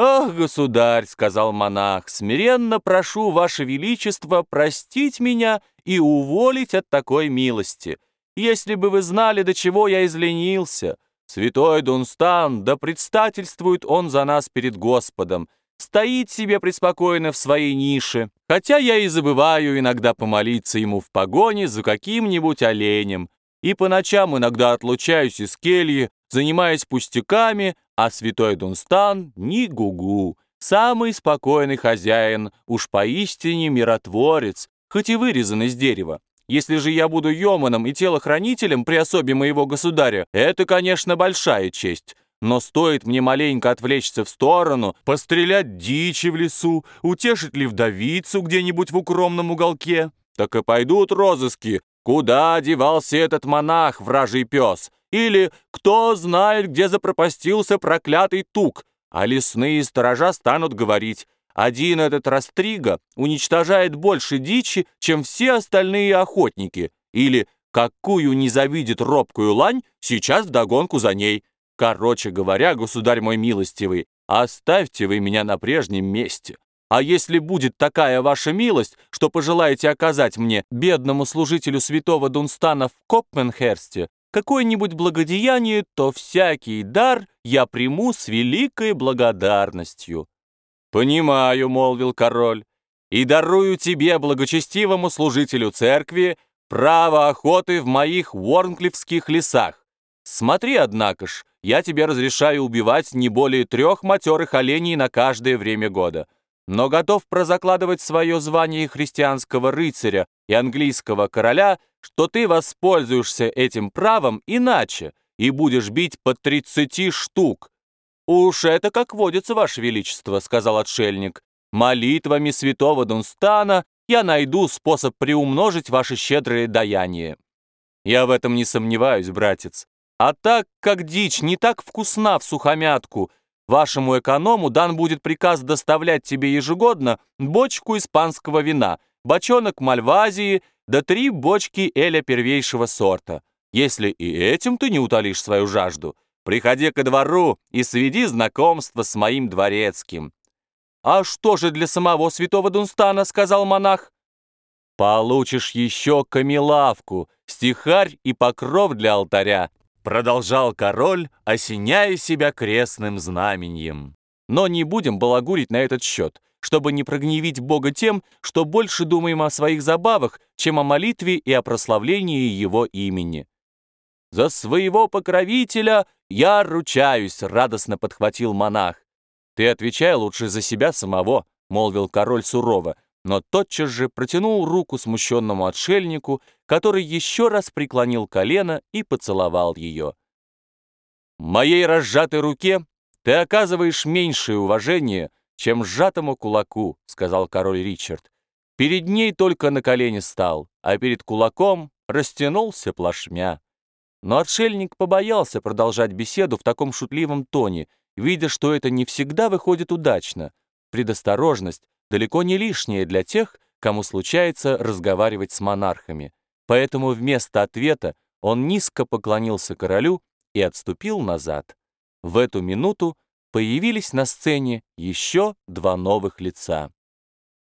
«Ах, государь!» — сказал монах, — «смиренно прошу, ваше величество, простить меня и уволить от такой милости. Если бы вы знали, до чего я изленился. Святой Дунстан, да предстательствует он за нас перед Господом, стоит себе преспокойно в своей нише, хотя я и забываю иногда помолиться ему в погоне за каким-нибудь оленем, и по ночам иногда отлучаюсь из кельи, занимаясь пустяками, а святой Дунстан ни гугу, самый спокойный хозяин, уж поистине миротворец, хоть и вырезан из дерева. Если же я буду Йоманом и телохранителем при особе моего государя, это, конечно, большая честь. Но стоит мне маленько отвлечься в сторону, пострелять дичи в лесу, утешить ли вдовицу где-нибудь в укромном уголке, так и пойдут розыски. Куда девался этот монах, вражий пес? Или кто знает, где запропастился проклятый тук? А лесные сторожа станут говорить, один этот растрига уничтожает больше дичи, чем все остальные охотники. Или какую не завидит робкую лань, сейчас вдогонку за ней. Короче говоря, государь мой милостивый, оставьте вы меня на прежнем месте. А если будет такая ваша милость, что пожелаете оказать мне, бедному служителю святого Дунстана в Копменхерсте, какое-нибудь благодеяние, то всякий дар я приму с великой благодарностью». «Понимаю», — молвил король, «и дарую тебе, благочестивому служителю церкви, право охоты в моих Уорнклифских лесах. Смотри, однако ж, я тебе разрешаю убивать не более трех матерых оленей на каждое время года, но готов прозакладывать свое звание христианского рыцаря и английского короля, что ты воспользуешься этим правом иначе и будешь бить по тридцати штук, «Уж это как водится, Ваше Величество», — сказал отшельник. «Молитвами святого Дунстана я найду способ приумножить ваше щедрое даяние». «Я в этом не сомневаюсь, братец. А так как дичь не так вкусна в сухомятку, вашему эконому дан будет приказ доставлять тебе ежегодно бочку испанского вина, бочонок мальвазии да три бочки эля первейшего сорта. Если и этим ты не утолишь свою жажду, Приходи ко двору и сведи знакомство с моим дворецким». «А что же для самого святого Дунстана?» — сказал монах. «Получишь еще камелавку, стихарь и покров для алтаря», — продолжал король, осеняя себя крестным знаменем. «Но не будем балагурить на этот счет, чтобы не прогневить Бога тем, что больше думаем о своих забавах, чем о молитве и о прославлении Его имени. «За своего покровителя я ручаюсь», — радостно подхватил монах. «Ты отвечай лучше за себя самого», — молвил король сурово, но тотчас же протянул руку смущенному отшельнику, который еще раз преклонил колено и поцеловал ее. «Моей разжатой руке ты оказываешь меньшее уважение, чем сжатому кулаку», — сказал король Ричард. Перед ней только на колени стал, а перед кулаком растянулся плашмя. Но отшельник побоялся продолжать беседу в таком шутливом тоне, видя, что это не всегда выходит удачно. Предосторожность далеко не лишняя для тех, кому случается разговаривать с монархами. Поэтому вместо ответа он низко поклонился королю и отступил назад. В эту минуту появились на сцене еще два новых лица.